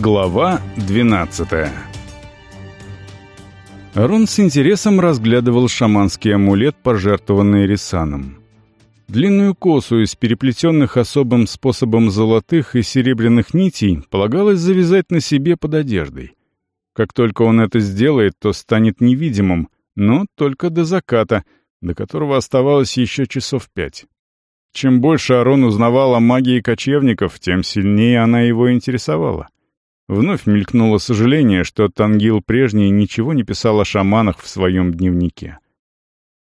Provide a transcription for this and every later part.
Глава 12 Рон с интересом разглядывал шаманский амулет, пожертвованный Рисаном. Длинную косу из переплетенных особым способом золотых и серебряных нитей полагалось завязать на себе под одеждой. Как только он это сделает, то станет невидимым, но только до заката, до которого оставалось еще часов пять. Чем больше Арон узнавал о магии кочевников, тем сильнее она его интересовала. Вновь мелькнуло сожаление, что Тангил прежний ничего не писал о шаманах в своем дневнике.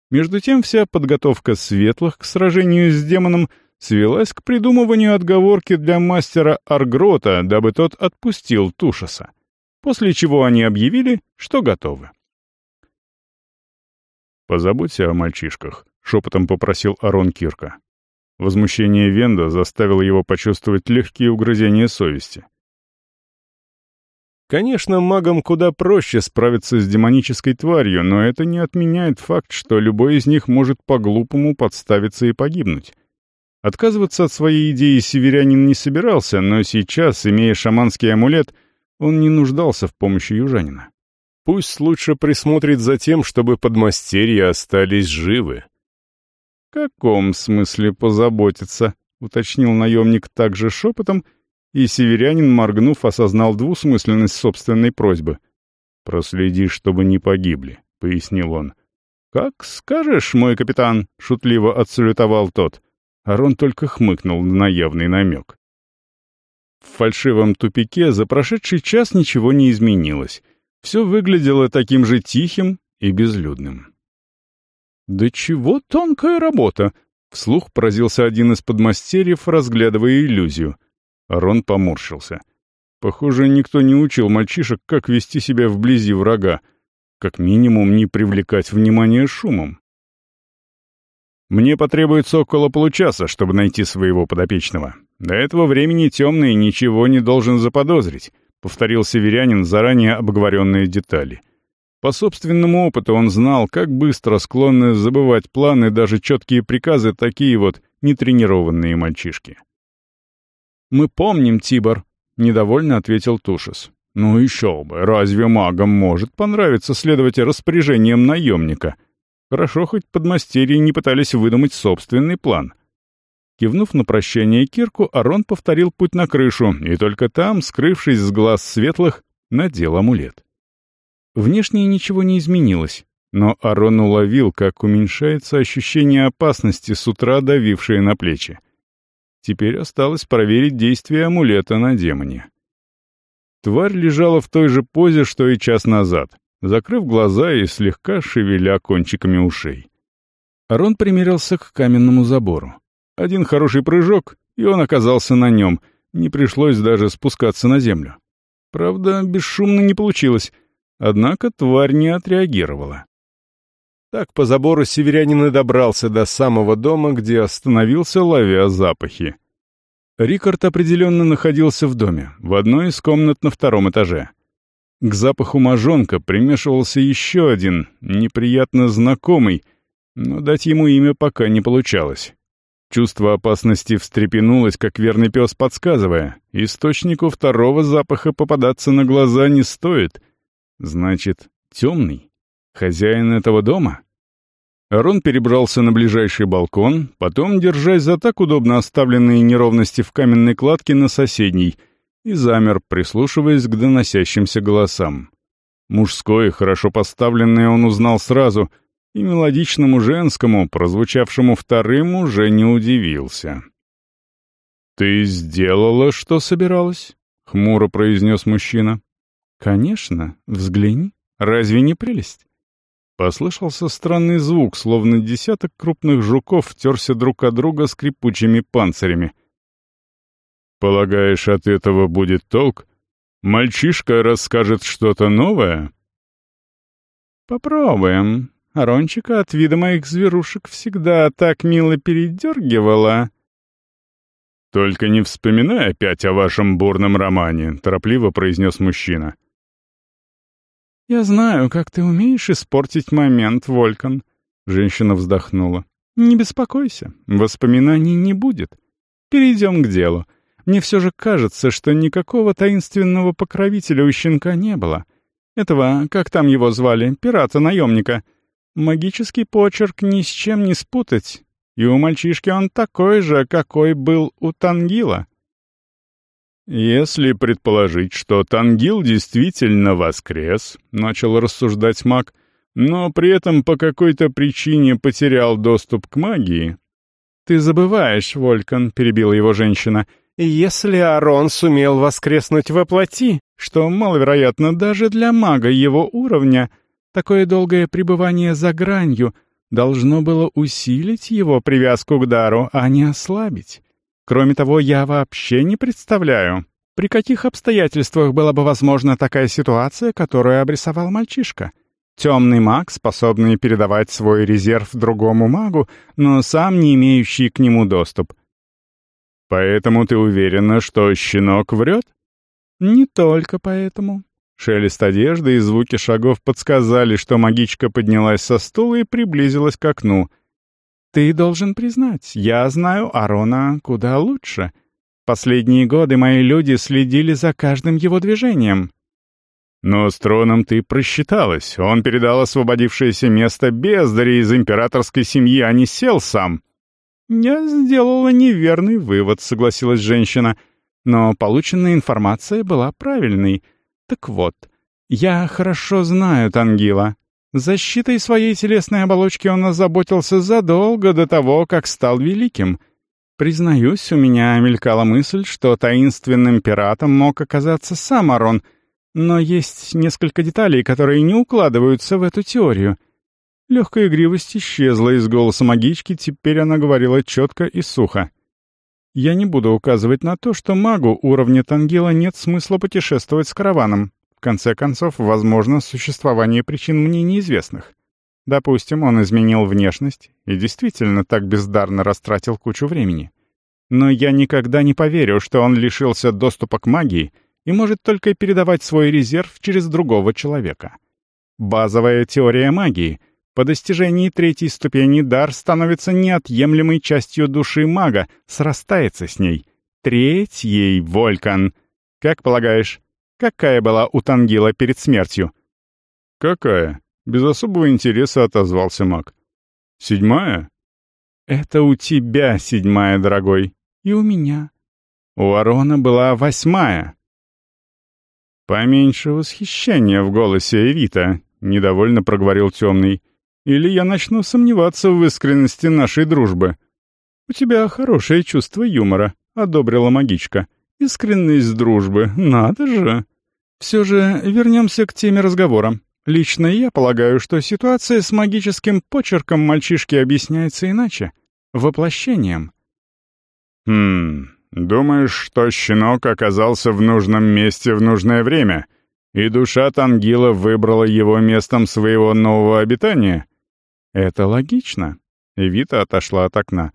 Между тем вся подготовка светлых к сражению с демоном свелась к придумыванию отговорки для мастера Аргрота, дабы тот отпустил Тушаса, после чего они объявили, что готовы. «Позаботься о мальчишках», — шепотом попросил Арон Кирка. Возмущение Венда заставило его почувствовать легкие угрызения совести. Конечно, магам куда проще справиться с демонической тварью, но это не отменяет факт, что любой из них может по-глупому подставиться и погибнуть. Отказываться от своей идеи северянин не собирался, но сейчас, имея шаманский амулет, он не нуждался в помощи южанина. Пусть лучше присмотрит за тем, чтобы подмастерья остались живы. «В каком смысле позаботиться?» — уточнил наемник также шепотом, и северянин, моргнув, осознал двусмысленность собственной просьбы. «Проследи, чтобы не погибли», — пояснил он. «Как скажешь, мой капитан», — шутливо отсалютовал тот. Арон только хмыкнул на явный намек. В фальшивом тупике за прошедший час ничего не изменилось. Все выглядело таким же тихим и безлюдным. «Да чего тонкая работа!» — вслух поразился один из подмастерьев, разглядывая иллюзию. Рон поморщился. Похоже, никто не учил мальчишек, как вести себя вблизи врага, как минимум не привлекать внимание шумом. «Мне потребуется около получаса, чтобы найти своего подопечного. До этого времени темный ничего не должен заподозрить», — повторил северянин заранее обговоренные детали. По собственному опыту он знал, как быстро склонны забывать планы даже четкие приказы такие вот нетренированные мальчишки. «Мы помним, Тибор», — недовольно ответил Тушес. «Ну еще бы, разве магам может понравиться следовать распоряжениям наемника? Хорошо, хоть подмастерья не пытались выдумать собственный план». Кивнув на прощание Кирку, Арон повторил путь на крышу, и только там, скрывшись с глаз светлых, надел амулет. Внешне ничего не изменилось, но Арон уловил, как уменьшается ощущение опасности с утра давившее на плечи. Теперь осталось проверить действие амулета на демоне. Тварь лежала в той же позе, что и час назад, закрыв глаза и слегка шевеля кончиками ушей. Арон примерился к каменному забору. Один хороший прыжок, и он оказался на нем, не пришлось даже спускаться на землю. Правда, бесшумно не получилось — Однако тварь не отреагировала. Так по забору северянин и добрался до самого дома, где остановился, ловя запахи. Рикард определенно находился в доме, в одной из комнат на втором этаже. К запаху мажонка примешивался еще один, неприятно знакомый, но дать ему имя пока не получалось. Чувство опасности встрепенулось, как верный пес подсказывая. Источнику второго запаха попадаться на глаза не стоит — Значит, темный? Хозяин этого дома? Арон перебрался на ближайший балкон, потом, держась за так удобно оставленные неровности в каменной кладке на соседней, и замер, прислушиваясь к доносящимся голосам. Мужское, хорошо поставленное он узнал сразу, и мелодичному женскому, прозвучавшему вторым, уже не удивился. «Ты сделала, что собиралась?» — хмуро произнес мужчина. «Конечно, взгляни. Разве не прелесть?» Послышался странный звук, словно десяток крупных жуков терся друг от друга скрипучими панцирями. «Полагаешь, от этого будет толк? Мальчишка расскажет что-то новое?» «Попробуем. Арончика от вида моих зверушек всегда так мило передергивала». «Только не вспоминай опять о вашем бурном романе», — торопливо произнес мужчина. «Я знаю, как ты умеешь испортить момент, Волькан», — женщина вздохнула. «Не беспокойся, воспоминаний не будет. Перейдем к делу. Мне все же кажется, что никакого таинственного покровителя у щенка не было. Этого, как там его звали, пирата-наемника. Магический почерк ни с чем не спутать. И у мальчишки он такой же, какой был у Тангила. «Если предположить, что Тангил действительно воскрес», — начал рассуждать маг, но при этом по какой-то причине потерял доступ к магии. «Ты забываешь, Волькан», — перебила его женщина, — «если Арон сумел воскреснуть во плоти, что маловероятно даже для мага его уровня, такое долгое пребывание за гранью должно было усилить его привязку к дару, а не ослабить». Кроме того, я вообще не представляю, при каких обстоятельствах была бы возможна такая ситуация, которую обрисовал мальчишка. Темный маг, способный передавать свой резерв другому магу, но сам не имеющий к нему доступ. «Поэтому ты уверена, что щенок врет?» «Не только поэтому». Шелест одежды и звуки шагов подсказали, что магичка поднялась со стула и приблизилась к окну — ты должен признать, я знаю Арона куда лучше. Последние годы мои люди следили за каждым его движением. Но с троном ты просчиталась. Он передал освободившееся место бездари из императорской семьи, а не сел сам. Я сделала неверный вывод, согласилась женщина. Но полученная информация была правильной. Так вот, я хорошо знаю Тангила. Защитой своей телесной оболочки он озаботился задолго до того, как стал великим. Признаюсь, у меня мелькала мысль, что таинственным пиратом мог оказаться сам Арон, но есть несколько деталей, которые не укладываются в эту теорию. Легкая игривость исчезла из голоса магички, теперь она говорила четко и сухо. Я не буду указывать на то, что магу уровня Тангила нет смысла путешествовать с караваном. В конце концов, возможно существование причин мне неизвестных. Допустим, он изменил внешность и действительно так бездарно растратил кучу времени. Но я никогда не поверю, что он лишился доступа к магии и может только передавать свой резерв через другого человека. Базовая теория магии. По достижении третьей ступени дар становится неотъемлемой частью души мага, срастается с ней. Третьей, Волькан. Как полагаешь, Какая была у Тангила перед смертью?» «Какая?» — без особого интереса отозвался маг. «Седьмая?» «Это у тебя седьмая, дорогой. И у меня. У Арона была восьмая». «Поменьше восхищения в голосе Эвита», — недовольно проговорил темный. «Или я начну сомневаться в искренности нашей дружбы». «У тебя хорошее чувство юмора», — одобрила магичка. Искренность дружбы, надо же. Все же вернемся к теме разговора. Лично я полагаю, что ситуация с магическим почерком мальчишки объясняется иначе. Воплощением. «Хм, думаешь, что щенок оказался в нужном месте в нужное время, и душа Тангила выбрала его местом своего нового обитания?» «Это логично». Эвита отошла от окна.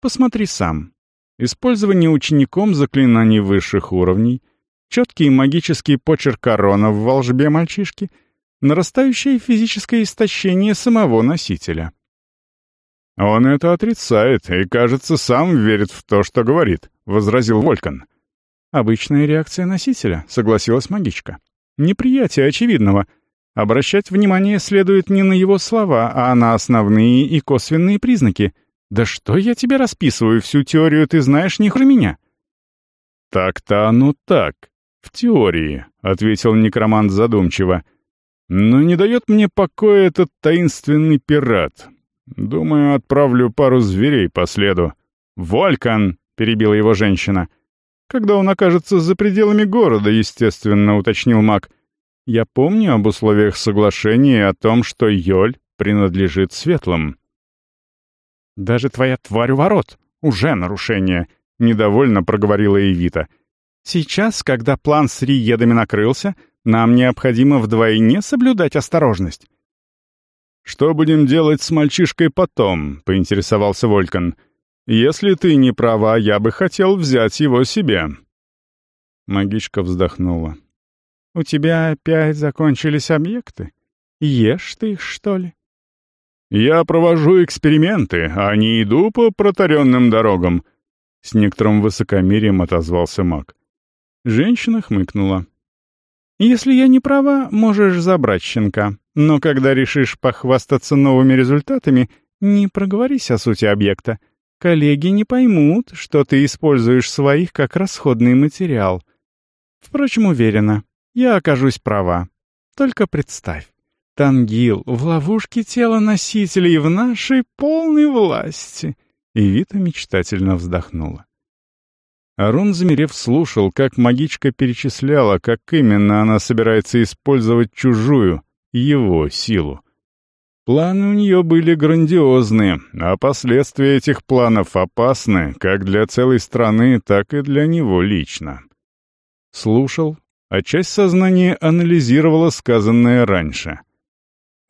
«Посмотри сам. Использование учеником заклинаний высших уровней, четкий магический почерк корона в волжбе мальчишки, нарастающее физическое истощение самого носителя. «Он это отрицает и, кажется, сам верит в то, что говорит», — возразил Волькан. «Обычная реакция носителя», — согласилась магичка. «Неприятие очевидного. Обращать внимание следует не на его слова, а на основные и косвенные признаки — «Да что я тебе расписываю? Всю теорию ты знаешь не хуже меня». «Так-то оно так, в теории», — ответил некромант задумчиво. «Но не дает мне покоя этот таинственный пират. Думаю, отправлю пару зверей по следу». «Волькан!» — перебила его женщина. «Когда он окажется за пределами города, естественно», — уточнил маг. «Я помню об условиях соглашения о том, что Йоль принадлежит светлым». «Даже твоя тварь у ворот — уже нарушение», — недовольно проговорила Эвита. «Сейчас, когда план с риедами накрылся, нам необходимо вдвойне соблюдать осторожность». «Что будем делать с мальчишкой потом?» — поинтересовался Волькан. «Если ты не права, я бы хотел взять его себе». Магичка вздохнула. «У тебя опять закончились объекты? Ешь ты их, что ли?» Я провожу эксперименты, а не иду по протаренным дорогам. — с некоторым высокомерием отозвался маг. Женщина хмыкнула. «Если я не права, можешь забрать щенка. Но когда решишь похвастаться новыми результатами, не проговорись о сути объекта. Коллеги не поймут, что ты используешь своих как расходный материал. Впрочем, уверена, я окажусь права. Только представь, Тангил в ловушке тела носителей в нашей полной власти. И Вита мечтательно вздохнула. Арон, замерев, слушал, как магичка перечисляла, как именно она собирается использовать чужую, его силу. Планы у нее были грандиозные, а последствия этих планов опасны как для целой страны, так и для него лично. Слушал, а часть сознания анализировала сказанное раньше.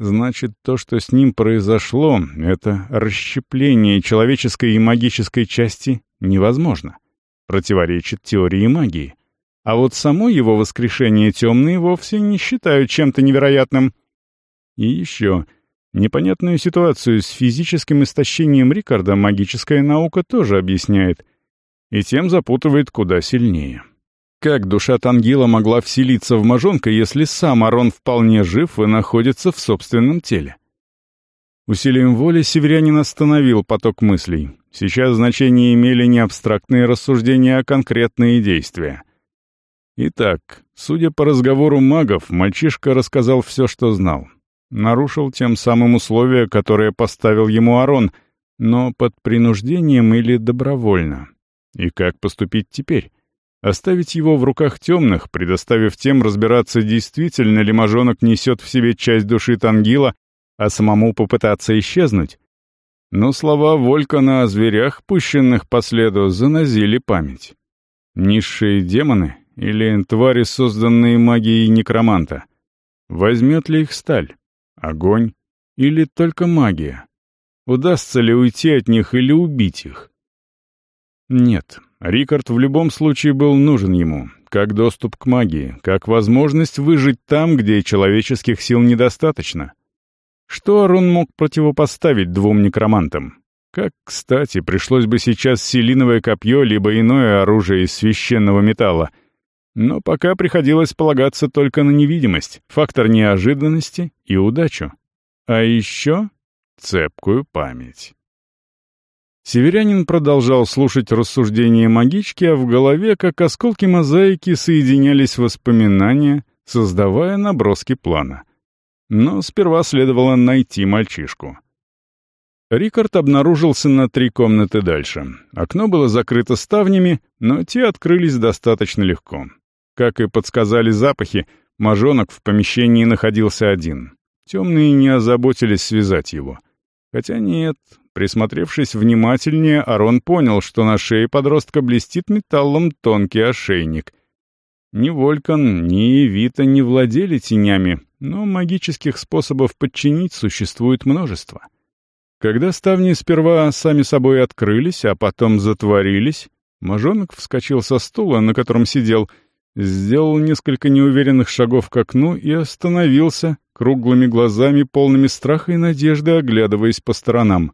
Значит, то, что с ним произошло, это расщепление человеческой и магической части невозможно. Противоречит теории магии. А вот само его воскрешение темные вовсе не считают чем-то невероятным. И еще, непонятную ситуацию с физическим истощением Рикарда магическая наука тоже объясняет. И тем запутывает куда сильнее. Как душа Тангила могла вселиться в мажонка, если сам Арон вполне жив и находится в собственном теле? Усилием воли северянин остановил поток мыслей. Сейчас значение имели не абстрактные рассуждения, а конкретные действия. Итак, судя по разговору магов, мальчишка рассказал все, что знал. Нарушил тем самым условия, которые поставил ему Арон, но под принуждением или добровольно. И как поступить теперь? Оставить его в руках темных, предоставив тем разбираться, действительно ли мажонок несет в себе часть души Тангила, а самому попытаться исчезнуть? Но слова Волькана о зверях, пущенных по следу, занозили память. Низшие демоны или твари, созданные магией некроманта? Возьмет ли их сталь? Огонь? Или только магия? Удастся ли уйти от них или убить их? Нет, Рикард в любом случае был нужен ему, как доступ к магии, как возможность выжить там, где человеческих сил недостаточно. Что Арон мог противопоставить двум некромантам? Как, кстати, пришлось бы сейчас селиновое копье либо иное оружие из священного металла. Но пока приходилось полагаться только на невидимость, фактор неожиданности и удачу. А еще цепкую память. Северянин продолжал слушать рассуждения магички, а в голове, как осколки мозаики, соединялись воспоминания, создавая наброски плана. Но сперва следовало найти мальчишку. Рикард обнаружился на три комнаты дальше. Окно было закрыто ставнями, но те открылись достаточно легко. Как и подсказали запахи, мажонок в помещении находился один. Темные не озаботились связать его. Хотя нет, Присмотревшись внимательнее, Арон понял, что на шее подростка блестит металлом тонкий ошейник. Ни Волькан, ни Вита не владели тенями, но магических способов подчинить существует множество. Когда ставни сперва сами собой открылись, а потом затворились, мажонок вскочил со стула, на котором сидел, сделал несколько неуверенных шагов к окну и остановился, круглыми глазами, полными страха и надежды, оглядываясь по сторонам.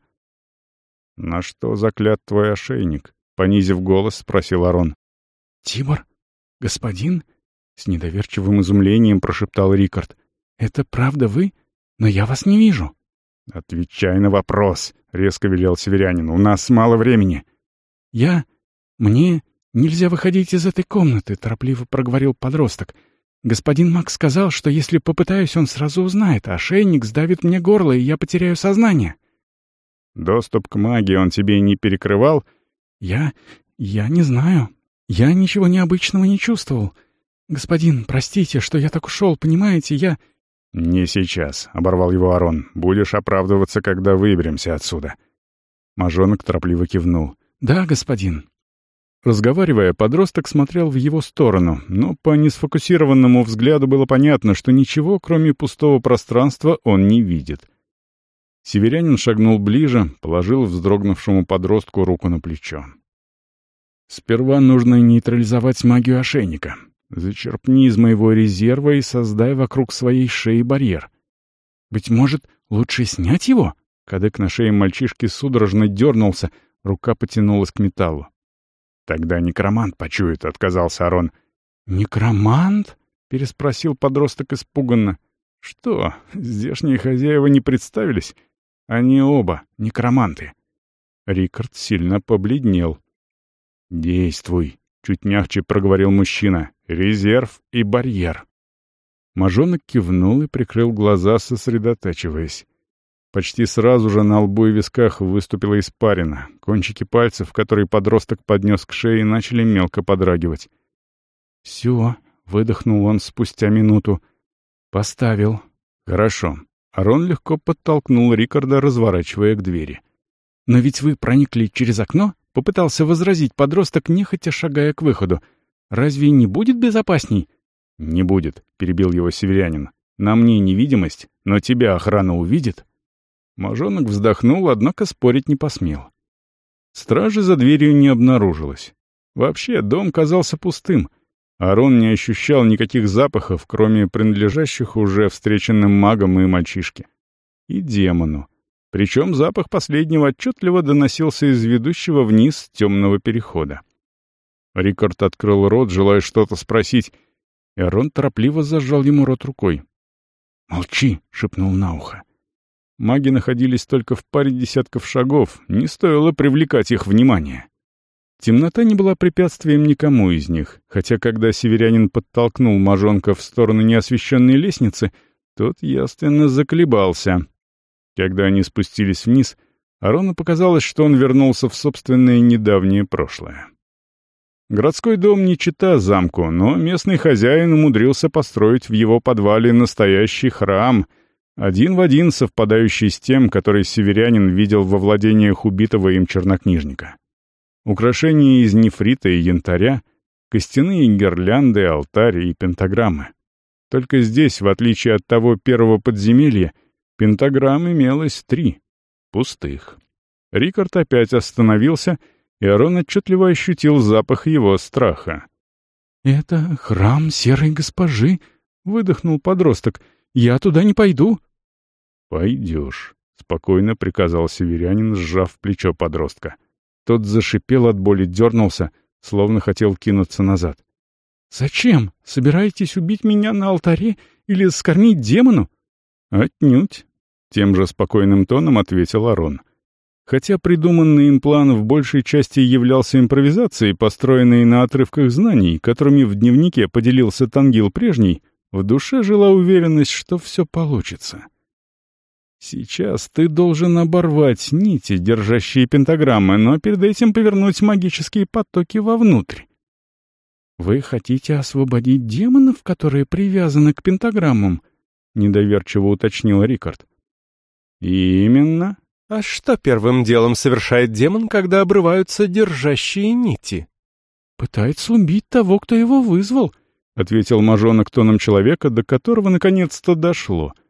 «На что заклят твой ошейник?» — понизив голос, спросил Арон. «Тибор? Господин?» — с недоверчивым изумлением прошептал Рикард. «Это правда вы? Но я вас не вижу». «Отвечай на вопрос», — резко велел северянин. «У нас мало времени». «Я... Мне нельзя выходить из этой комнаты», — торопливо проговорил подросток. «Господин Макс сказал, что если попытаюсь, он сразу узнает, а ошейник сдавит мне горло, и я потеряю сознание». Доступ к магии он тебе не перекрывал? Я... я не знаю. Я ничего необычного не чувствовал. Господин, простите, что я так ушел, понимаете, я... «Не сейчас», — оборвал его Арон. «Будешь оправдываться, когда выберемся отсюда». Мажонок торопливо кивнул. «Да, господин». Разговаривая, подросток смотрел в его сторону, но по несфокусированному взгляду было понятно, что ничего, кроме пустого пространства, он не видит. Северянин шагнул ближе, положил вздрогнувшему подростку руку на плечо. «Сперва нужно нейтрализовать магию ошейника. Зачерпни из моего резерва и создай вокруг своей шеи барьер. Быть может, лучше снять его?» Кадык на шее мальчишки судорожно дернулся, рука потянулась к металлу. «Тогда некромант почует», — отказался Арон. «Некромант?» — переспросил подросток испуганно. «Что, здешние хозяева не представились? Они оба некроманты». Рикард сильно побледнел. «Действуй», — чуть мягче проговорил мужчина. «Резерв и барьер». Мажонок кивнул и прикрыл глаза, сосредотачиваясь. Почти сразу же на лбу и висках выступила испарина. Кончики пальцев, которые подросток поднес к шее, начали мелко подрагивать. «Все», — выдохнул он спустя минуту. «Поставил». «Хорошо». Арон легко подтолкнул Рикарда, разворачивая к двери. «Но ведь вы проникли через окно?» — попытался возразить подросток, нехотя шагая к выходу. «Разве не будет безопасней?» «Не будет», — перебил его северянин. «На мне невидимость, но тебя охрана увидит». Мажонок вздохнул, однако спорить не посмел. Стражи за дверью не обнаружилось. Вообще, дом казался пустым. Арон не ощущал никаких запахов, кроме принадлежащих уже встреченным магам и мальчишке. И демону. Причем запах последнего отчетливо доносился из ведущего вниз темного перехода. Рикард открыл рот, желая что-то спросить, и Арон торопливо зажал ему рот рукой. «Молчи!» — шепнул на ухо. Маги находились только в паре десятков шагов, не стоило привлекать их внимание. Темнота не была препятствием никому из них, хотя когда северянин подтолкнул мажонка в сторону неосвещенной лестницы, тот ясно заколебался. Когда они спустились вниз, Арону показалось, что он вернулся в собственное недавнее прошлое. Городской дом не чита замку, но местный хозяин умудрился построить в его подвале настоящий храм — один в один совпадающий с тем, который северянин видел во владениях убитого им чернокнижника. Украшения из нефрита и янтаря, костяные гирлянды, алтарь и пентаграммы. Только здесь, в отличие от того первого подземелья, пентаграмм имелось три, пустых. Рикард опять остановился, и Арон отчетливо ощутил запах его страха. «Это храм серой госпожи», — выдохнул подросток. «Я туда не пойду». «Пойдешь», — спокойно приказал северянин, сжав плечо подростка. Тот зашипел от боли, дернулся, словно хотел кинуться назад. «Зачем? Собираетесь убить меня на алтаре или скормить демону?» «Отнюдь», — тем же спокойным тоном ответил Арон. Хотя придуманный им план в большей части являлся импровизацией, построенной на отрывках знаний, которыми в дневнике поделился Тангил прежний, в душе жила уверенность, что все получится. Сейчас ты должен оборвать нити, держащие пентаграммы, но перед этим повернуть магические потоки вовнутрь. «Вы хотите освободить демонов, которые привязаны к пентаграммам?» — недоверчиво уточнил Рикард. «Именно. А что первым делом совершает демон, когда обрываются держащие нити?» «Пытается убить того, кто его вызвал», — ответил мажонок тоном человека, до которого наконец-то дошло —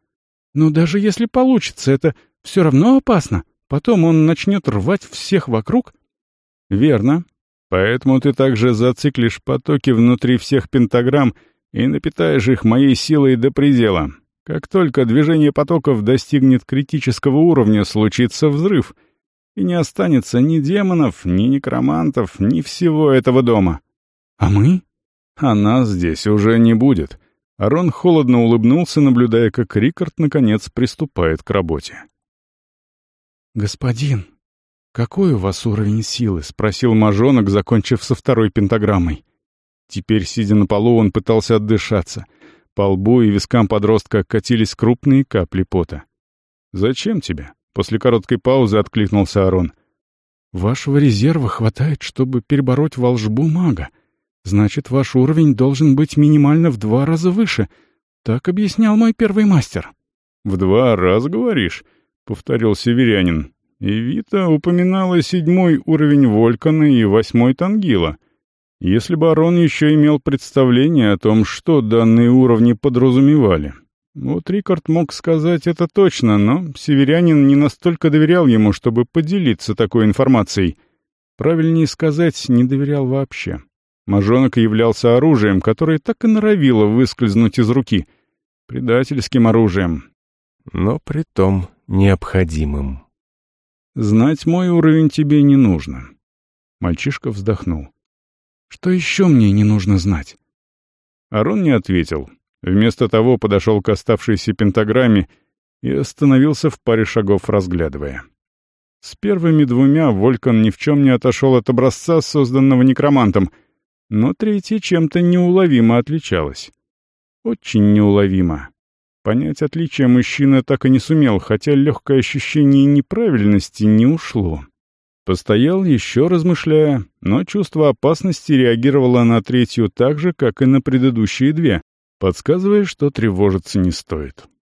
но даже если получится, это все равно опасно. Потом он начнет рвать всех вокруг. Верно. Поэтому ты также зациклишь потоки внутри всех пентаграмм и напитаешь их моей силой до предела. Как только движение потоков достигнет критического уровня, случится взрыв, и не останется ни демонов, ни некромантов, ни всего этого дома. А мы? А нас здесь уже не будет. Арон холодно улыбнулся, наблюдая, как Рикард наконец приступает к работе. «Господин, какой у вас уровень силы?» — спросил мажонок, закончив со второй пентаграммой. Теперь, сидя на полу, он пытался отдышаться. По лбу и вискам подростка катились крупные капли пота. «Зачем тебе?» — после короткой паузы откликнулся Арон. «Вашего резерва хватает, чтобы перебороть волжбу мага», Значит, ваш уровень должен быть минимально в два раза выше. Так объяснял мой первый мастер. «В два раза, говоришь?» — повторил северянин. И Вита упоминала седьмой уровень Волькана и восьмой Тангила. Если бы Арон еще имел представление о том, что данные уровни подразумевали. Вот Рикард мог сказать это точно, но северянин не настолько доверял ему, чтобы поделиться такой информацией. Правильнее сказать, не доверял вообще. Мажонок являлся оружием, которое так и норовило выскользнуть из руки. Предательским оружием. Но при том необходимым. «Знать мой уровень тебе не нужно». Мальчишка вздохнул. Что еще мне не нужно знать?» Арон не ответил. Вместо того подошел к оставшейся пентаграмме и остановился в паре шагов, разглядывая. С первыми двумя Волькан ни в чем не отошел от образца, созданного некромантом, но третья чем-то неуловимо отличалась. Очень неуловимо. Понять отличие мужчина так и не сумел, хотя легкое ощущение неправильности не ушло. Постоял еще размышляя, но чувство опасности реагировало на третью так же, как и на предыдущие две, подсказывая, что тревожиться не стоит.